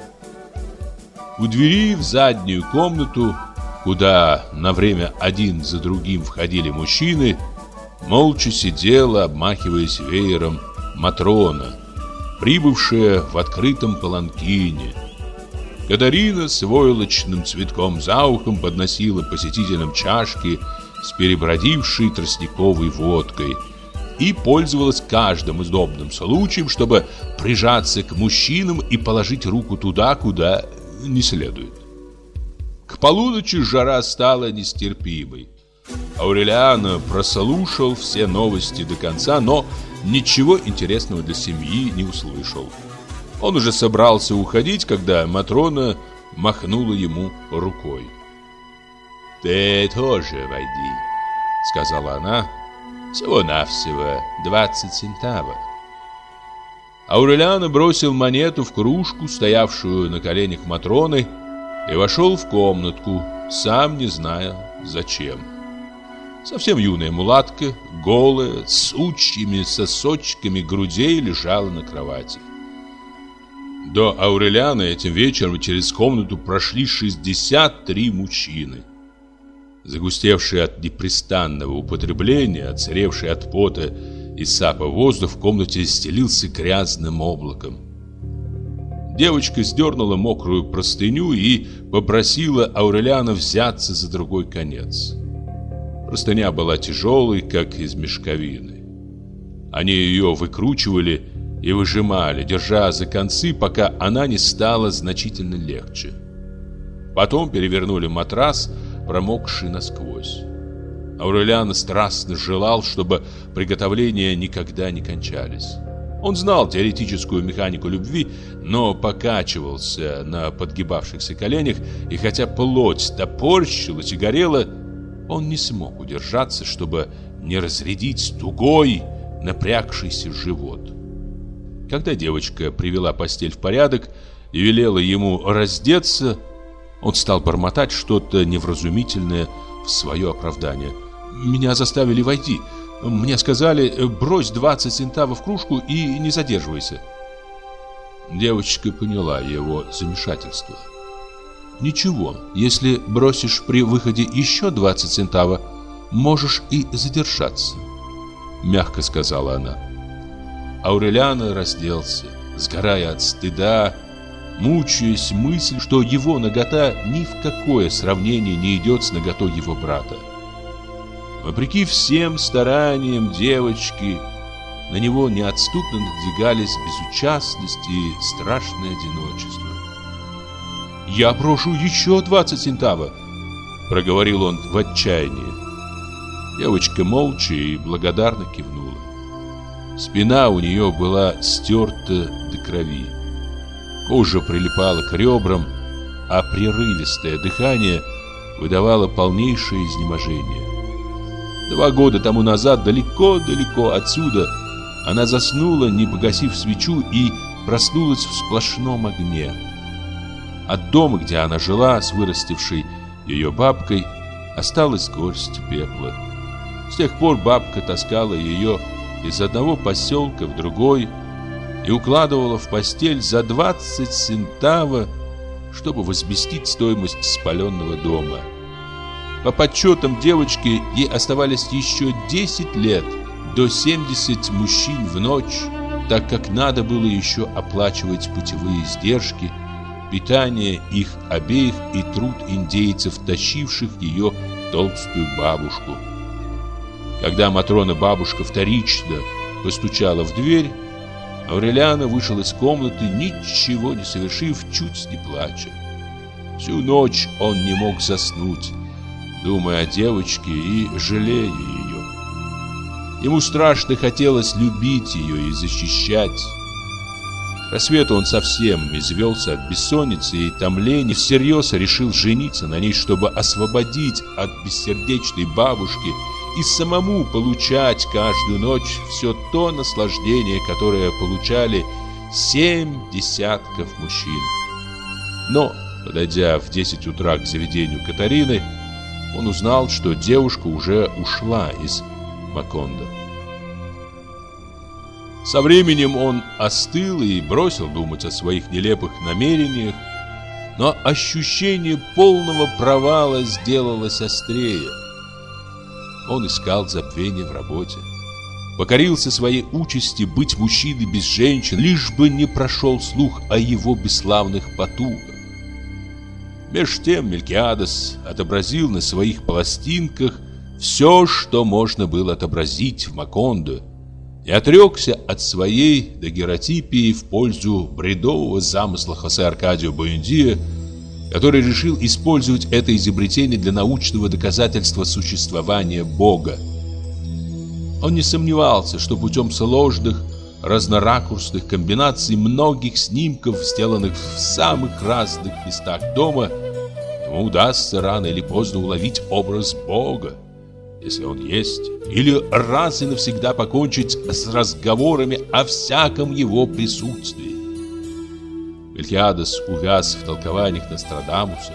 У двери в заднюю комнату, куда на время один за другим входили мужчины, молча сидела, обмахиваясь веером, Матрона, прибывшая в открытом паланкине. Кадарина с войлочным цветком за ухом подносила посетителям чашки с перебродившей тростниковой водкой и пользовалась каждым удобным случаем, чтобы прижаться к мужчинам и положить руку туда, куда не следует. К полуночи жара стала нестерпимой. Аурелиано прослушал все новости до конца, но ничего интересного для семьи не услышал. Он уже собрался уходить, когда Матрона махнула ему рукой. «Ты тоже войди», — сказала она. «Всего-навсего 20 центавов». Аурелиано бросил монету в кружку, стоявшую на коленях Матроны, и вошел в комнатку, сам не зная зачем. Совсем юная мулатка, голая, с сучьими сосочками грудей, лежала на кровати. До Аурелиана этим вечером через комнату прошли 63 мужчины. Загустевший от непрестанного употребления, отсыревший от пота и сапа воздух в комнате стелился грязным облаком. Девочка сдернула мокрую простыню и попросила Аурелиана взяться за другой конец. Простыня была тяжелой, как из мешковины. Они ее выкручивали и выжимали, держа за концы, пока она не стала значительно легче. Потом перевернули матрас, промокший насквозь. Аурелиан страстно желал, чтобы приготовления никогда не кончались. Он знал теоретическую механику любви, но покачивался на подгибавшихся коленях, и хотя плоть топорщилась и горела, он не смог удержаться, чтобы не разрядить тугой, напрягшийся живот. Когда девочка привела постель в порядок и велела ему раздеться, он стал бормотать что-то невразумительное в свое оправдание. «Меня заставили войти. Мне сказали, брось 20 центавов в кружку и не задерживайся». Девочка поняла его замешательство. Ничего, если бросишь при выходе еще 20 центава, можешь и задержаться, мягко сказала она. Аурелиано разделся, сгорая от стыда, мучаясь мысль, что его нагота ни в какое сравнение не идет с наготой его брата. Вопреки всем стараниям девочки, на него неотступно надвигались безучастность и страшное одиночество. «Я прошу еще 20 центава!» Проговорил он в отчаянии. Девочка молча и благодарно кивнула. Спина у нее была стерта до крови. Кожа прилипала к ребрам, а прерывистое дыхание выдавало полнейшее изнеможение. Два года тому назад, далеко-далеко отсюда, она заснула, не погасив свечу, и проснулась в сплошном огне. От дома, где она жила с вырастившей ее бабкой, осталась горсть пепла. С тех пор бабка таскала ее из одного поселка в другой и укладывала в постель за 20 центава, чтобы возместить стоимость спаленного дома. По подсчетам девочки, ей оставались еще 10 лет до 70 мужчин в ночь, так как надо было еще оплачивать путевые издержки – питание их обеих и труд индейцев, тащивших ее толстую бабушку. Когда Матрона-бабушка вторично постучала в дверь, Аурелиана вышел из комнаты, ничего не совершив, чуть не плача. Всю ночь он не мог заснуть, думая о девочке и жалея ее. Ему страшно хотелось любить ее и защищать. Рассвету он совсем извелся от бессонницы и томления, всерьез решил жениться на ней, чтобы освободить от бессердечной бабушки и самому получать каждую ночь все то наслаждение, которое получали семь десятков мужчин. Но, подойдя в 10 утра к заведению Катарины, он узнал, что девушка уже ушла из Макондо. Со временем он остыл и бросил думать о своих нелепых намерениях, но ощущение полного провала сделалось острее. Он искал забвения в работе, покорился своей участи быть мужчиной без женщин, лишь бы не прошел слух о его бесславных потугах. Меж тем Мелькиадес отобразил на своих пластинках все, что можно было отобразить в Макондо, и отрекся от своей дагеротипии в пользу бредового замысла Хосе Аркадио Буэндиа, который решил использовать это изобретение для научного доказательства существования Бога. Он не сомневался, что путем сложных, разноракурсных комбинаций многих снимков, сделанных в самых разных местах дома, ему удастся рано или поздно уловить образ Бога если он есть, или раз и навсегда покончить с разговорами о всяком его присутствии. Мельхиадес увяз в толкованиях Нострадамуса.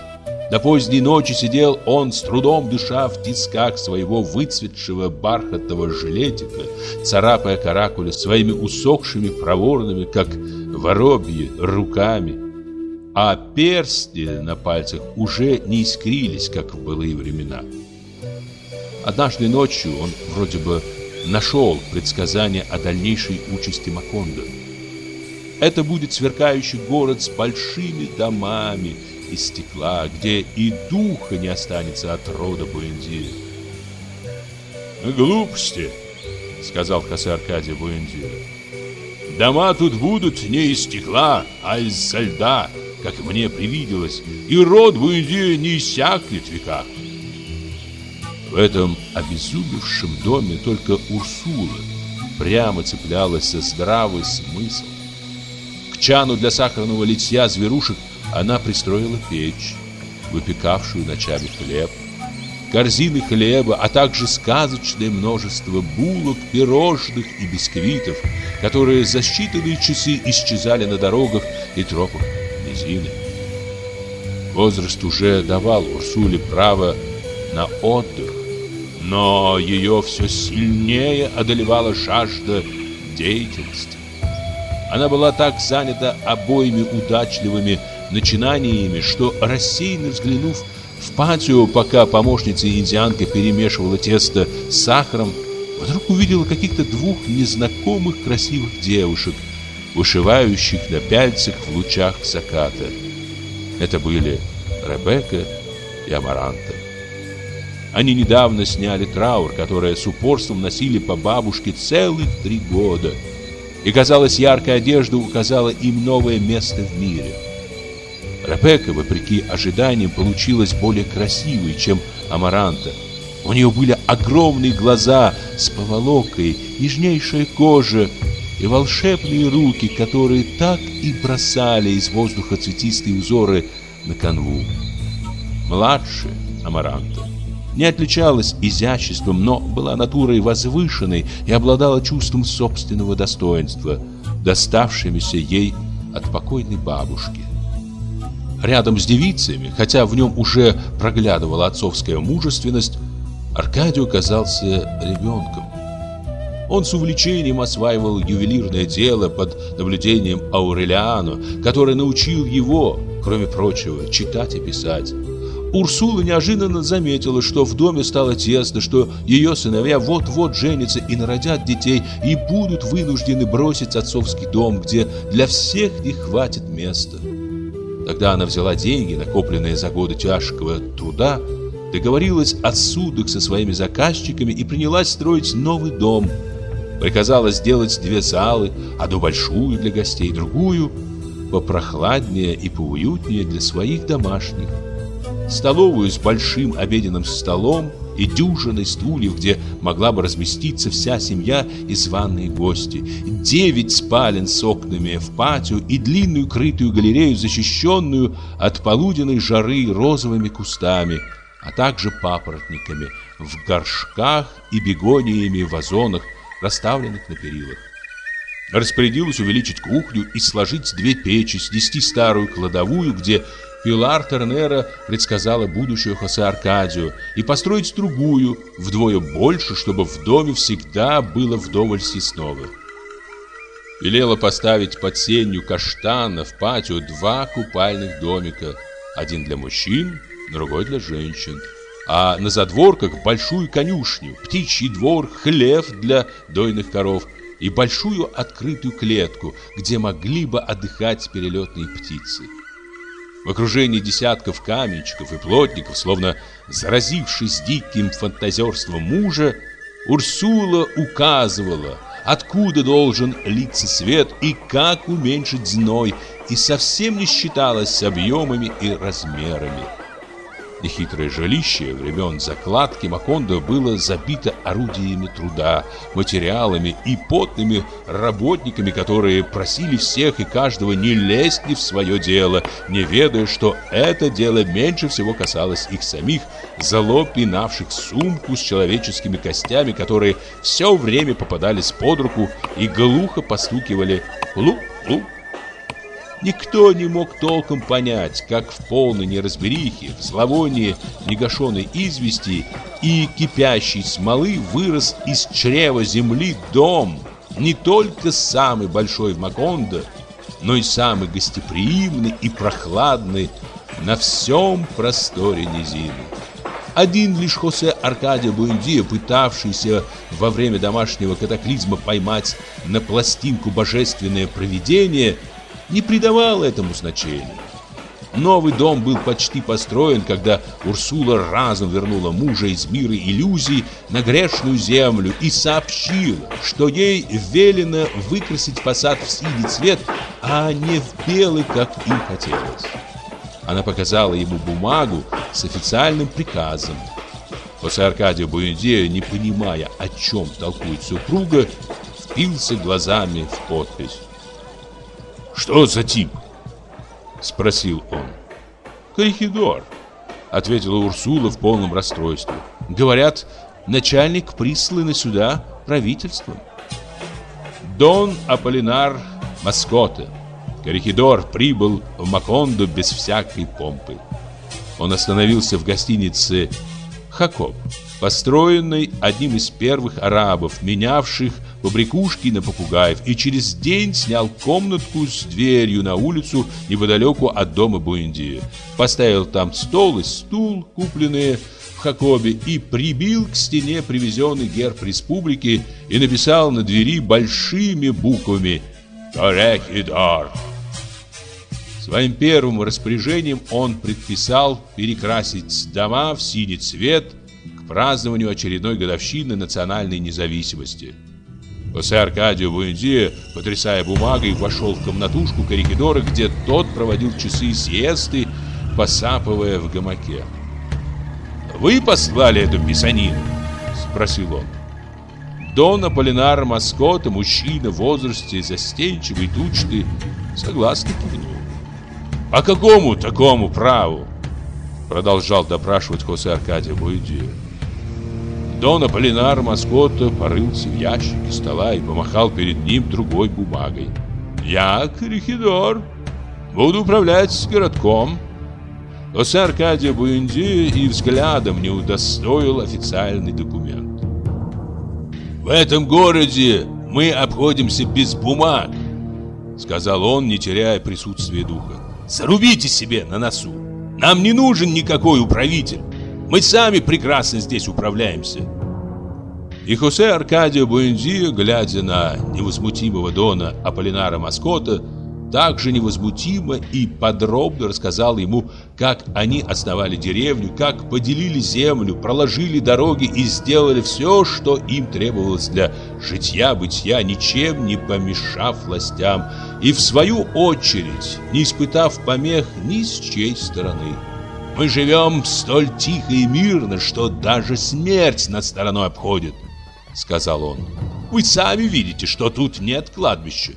До поздней ночи сидел он, с трудом дыша в тисках своего выцветшего бархатного жилетика, царапая каракули своими усохшими проворными, как воробьи, руками. А перстни на пальцах уже не искрились, как в былые времена. Однажды ночью он вроде бы нашел предсказание о дальнейшей участи Макондо. Это будет сверкающий город с большими домами из стекла, где и духа не останется от рода Буэндиа. «Глупости», — сказал Хосе Аркадий Буэндиа. «Дома тут будут не из стекла, а из льда, как мне привиделось, и род Буэндиа не иссякнет в веках. В этом обезумевшем доме только Урсула прямо цеплялась за здравый смысл. К чану для сахарного литья зверушек она пристроила печь, выпекавшую ночами хлеб, корзины хлеба, а также сказочное множество булок, пирожных и бисквитов, которые за считанные часы исчезали на дорогах и тропах низины. Возраст уже давал Урсуле право на отдых, но ее все сильнее одолевала жажда деятельности. Она была так занята обоими удачливыми начинаниями, что, рассеянно взглянув в патио, пока помощница индианка перемешивала тесто с сахаром, вдруг увидела каких-то двух незнакомых красивых девушек, вышивающих на пяльцах в лучах заката. Это были Ребекка и Амаранта. Они недавно сняли траур, который с упорством носили по бабушке целых три года. И, казалось, яркая одежда указала им новое место в мире. Ребекка, вопреки ожиданиям, получилась более красивой, чем Амаранта. У нее были огромные глаза с поволокой, нежнейшая кожа и волшебные руки, которые так и бросали из воздуха цветистые узоры на канву. Младшая Амаранта не отличалась изяществом, но была натурой возвышенной и обладала чувством собственного достоинства, доставшимися ей от покойной бабушки. Рядом с девицами, хотя в нем уже проглядывала отцовская мужественность, Аркадий оказался ребенком. Он с увлечением осваивал ювелирное дело под наблюдением Аурелиано, который научил его, кроме прочего, читать и писать. Урсула неожиданно заметила, что в доме стало тесно, что ее сыновья вот-вот женятся и народят детей, и будут вынуждены бросить отцовский дом, где для всех не хватит места. Тогда она взяла деньги, накопленные за годы тяжкого труда, договорилась о судах со своими заказчиками и принялась строить новый дом. Приказала сделать две залы, одну большую для гостей, другую попрохладнее и поуютнее для своих домашних. Столовую с большим обеденным столом и дюжиной стульев, где могла бы разместиться вся семья и званые гости, девять спален с окнами в патио и длинную крытую галерею, защищенную от полуденной жары розовыми кустами, а также папоротниками в горшках и бегониями в вазонах, расставленных на перилах. Распорядилась увеличить кухню и сложить две печи, снести старую кладовую, где Пилар Тернера предсказала будущее Хосе Аркадию, и построить другую, вдвое больше, чтобы в доме всегда было вдоволь сесновых. Велела поставить под сенью каштана в патио два купальных домика, один для мужчин, другой для женщин а на задворках большую конюшню, птичий двор, хлев для дойных коров и большую открытую клетку, где могли бы отдыхать перелетные птицы. В окружении десятков каменщиков и плотников, словно заразившись диким фантазерством мужа, Урсула указывала, откуда должен литься свет и как уменьшить зной, и совсем не считалась с объемами и размерами. Нехитрое жилище времен закладки Макондо было забито орудиями труда, материалами и потными работниками, которые просили всех и каждого не лезть не в свое дело, не ведая, что это дело меньше всего касалось их самих, зло пинавших сумку с человеческими костями, которые все время попадались под руку и глухо постукивали луп-луп Никто не мог толком понять, как в полной неразберихе, в зловонии негашенной извести и кипящей смолы вырос из чрева земли дом, не только самый большой в Макондо, но и самый гостеприимный и прохладный на всем просторе низины. Один лишь Хосе Аркадия Буэндия, пытавшийся во время домашнего катаклизма поймать на пластинку божественное провидение – не придавал этому значения. Новый дом был почти построен, когда Урсула разом вернула мужа из мира иллюзий на грешную землю и сообщила, что ей велено выкрасить фасад в синий цвет, а не в белый, как им хотелось. Она показала ему бумагу с официальным приказом. После Аркадия Буэндея, не понимая, о чем толкует супруга, впился глазами в подпись. «Что за тип?» Спросил он. «Корихидор», ответила Урсула в полном расстройстве. «Говорят, начальник прислан сюда правительством». Дон Аполлинар Маскоте. Корихидор прибыл в Макондо без всякой помпы. Он остановился в гостинице «Хакоб», построенной одним из первых арабов, менявших побрякушки на попугаев, и через день снял комнатку с дверью на улицу неподалеку от дома Буэндия. Поставил там стол и стул, купленные в Хакобе, и прибил к стене привезенный герб республики и написал на двери большими буквами «Корехидар». Своим первым распоряжением он предписал перекрасить дома в синий цвет к празднованию очередной годовщины национальной независимости. Хосе Аркадио Буэнди, потрясая бумагой, вошел в комнатушку коридора, где тот проводил часы сиесты, посапывая в гамаке. «Вы послали эту писанину?» – спросил он. Дон Аполлинар Маскота, мужчина в возрасте, застенчивый, тучный, согласно кивнул. «По какому такому праву?» Продолжал допрашивать Хосе Аркадия Буэдия. Дон Аполлинар Маскотто порылся в ящике стола и помахал перед ним другой бумагой. «Я, Корихидор, буду управлять городком». Хосе Аркадия Буэнди и взглядом не удостоил официальный документ. «В этом городе мы обходимся без бумаг», сказал он, не теряя присутствия духа. «Зарубите себе на носу! Нам не нужен никакой управитель!» Мы сами прекрасно здесь управляемся. И Хосе Аркадио Буэнди, глядя на невозмутимого Дона Аполлинара Маскота, также невозмутимо и подробно рассказал ему, как они основали деревню, как поделили землю, проложили дороги и сделали все, что им требовалось для житья-бытия, ничем не помешав властям, и в свою очередь не испытав помех ни с чьей стороны. Мы живем столь тихо и мирно, что даже смерть над стороной обходит, сказал он. Вы сами видите, что тут нет кладбища.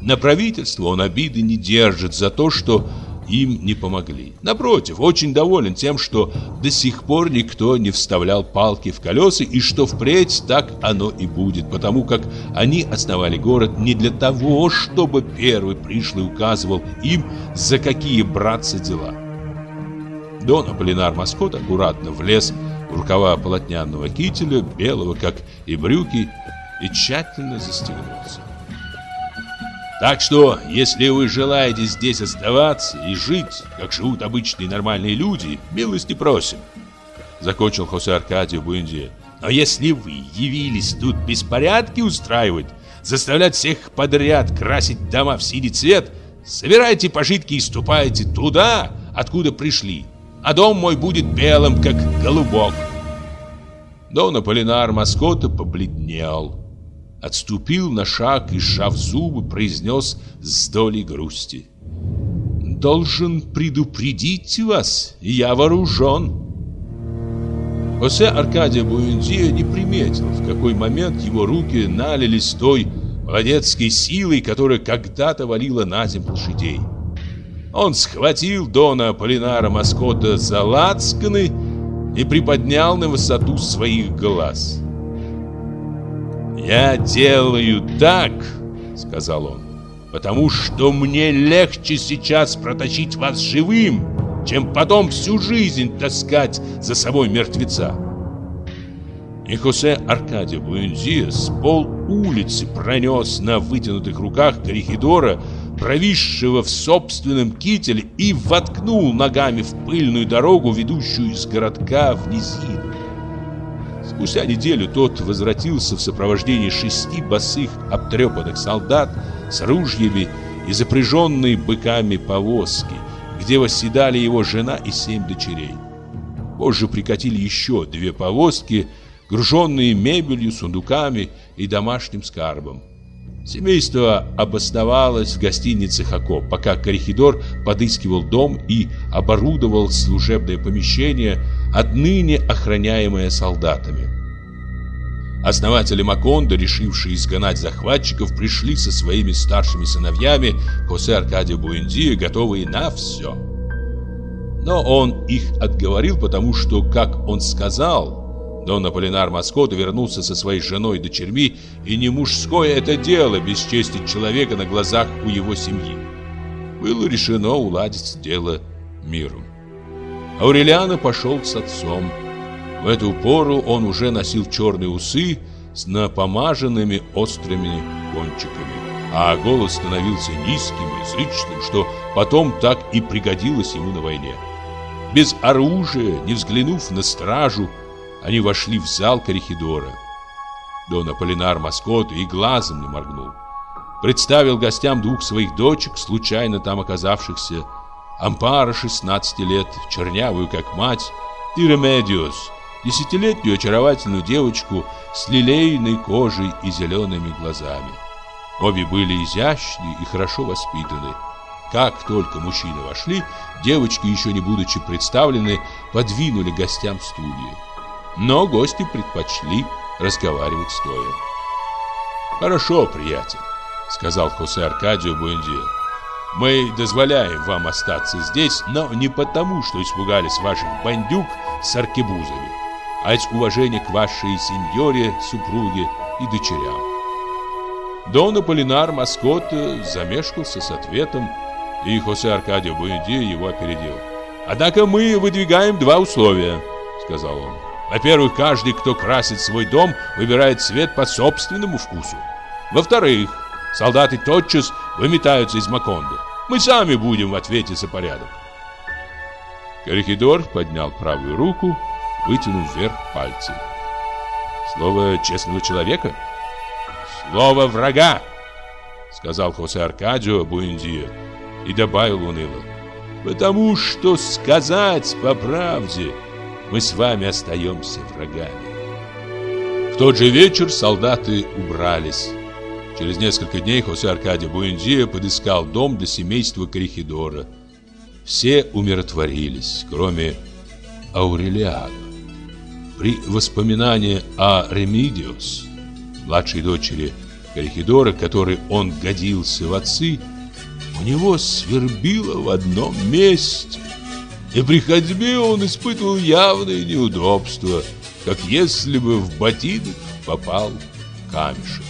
На правительство он обиды не держит за то, что им не помогли. Напротив, очень доволен тем, что до сих пор никто не вставлял палки в колеса и что впредь так оно и будет, потому как они основали город не для того, чтобы первый пришлый указывал им, за какие браться дела. Дон Аполлинар Маскот аккуратно влез в рукава полотняного кителя, белого, как и брюки, и тщательно застегнулся. Так что, если вы желаете здесь оставаться и жить, как живут обычные нормальные люди, милости просим. Закончил Хосе Аркадио Буэнди. Но если вы явились тут беспорядки устраивать, заставлять всех подряд красить дома в синий цвет, собирайте пожитки и ступайте туда, откуда пришли. А дом мой будет белым, как голубок. Дон Аполлинар Маскота побледнел отступил на шаг и, сжав зубы, произнес с долей грусти. «Должен предупредить вас, я вооружен». Хосе Аркадия Буэндия не приметил, в какой момент его руки налились той молодецкой силой, которая когда-то валила на землю лошадей. Он схватил Дона Полинара Маскота за лацканы и приподнял на высоту своих глаз. «Я делаю так», — сказал он, «потому что мне легче сейчас протащить вас живым, чем потом всю жизнь таскать за собой мертвеца». И Хосе Аркадий Буэнзия с пол улицы пронес на вытянутых руках Корихидора, провисшего в собственном кителе, и воткнул ногами в пыльную дорогу, ведущую из городка в низину. Спустя неделю тот возвратился в сопровождении шести босых обтрепанных солдат с ружьями и запряженной быками повозки, где восседали его жена и семь дочерей. Позже прикатили еще две повозки, груженные мебелью, сундуками и домашним скарбом. Семейство обосновалось в гостинице Хако, пока Корихидор подыскивал дом и оборудовал служебное помещение, отныне охраняемое солдатами. Основатели Макондо, решившие изгнать захватчиков, пришли со своими старшими сыновьями Хосе Аркадио Буэндио, готовые на все. Но он их отговорил, потому что, как он сказал, Дон Аполлинар Маскотто вернулся со своей женой и дочерьми, и не мужское это дело бесчестить человека на глазах у его семьи. Было решено уладить дело миром. Аурелиано пошел с отцом. В эту пору он уже носил черные усы с напомаженными острыми кончиками, а голос становился низким и зычным, что потом так и пригодилось ему на войне. Без оружия, не взглянув на стражу, они вошли в зал коррехидора. Дон Аполлинар Москоте и глазом не моргнул. Представил гостям двух своих дочек, случайно там оказавшихся. Ампаро, 16 лет, чернявую как мать, и Ремедиос, десятилетнюю очаровательную девочку с лилейной кожей и зелеными глазами. Обе были изящны и хорошо воспитаны. Как только мужчины вошли, девочки, еще не будучи представлены, подвинули гостям стулья но гости предпочли разговаривать стоя. «Хорошо, приятель», — сказал Хосе Аркадио Буэндио. «Мы дозволяем вам остаться здесь, но не потому, что испугались ваших бандюк с аркебузами, а из уважения к вашей сеньоре, супруге и дочерям». Дон Аполлинар Маскот замешкался с ответом, и Хосе Аркадио Буэндио его опередил. «Однако мы выдвигаем два условия», — сказал он. Во-первых, каждый, кто красит свой дом, выбирает цвет по собственному вкусу. Во-вторых, солдаты тотчас выметаются из Маконда. Мы сами будем в ответе за порядок. Корихидор поднял правую руку, вытянул вверх пальцы. Слово честного человека? Слово врага! сказал Хосе Аркадио Буэндио и добавил уныло. Потому что сказать по правде, мы с вами остаемся врагами. В тот же вечер солдаты убрались. Через несколько дней Хосе Аркадий Буэндио подыскал дом для семейства Корихидора. Все умиротворились, кроме Аурелиана. При воспоминании о Ремидиус, младшей дочери Корихидора, которой он годился в отцы, у него свербило в одном месте. И при ходьбе он испытывал явные неудобства, как если бы в ботинок попал камешек.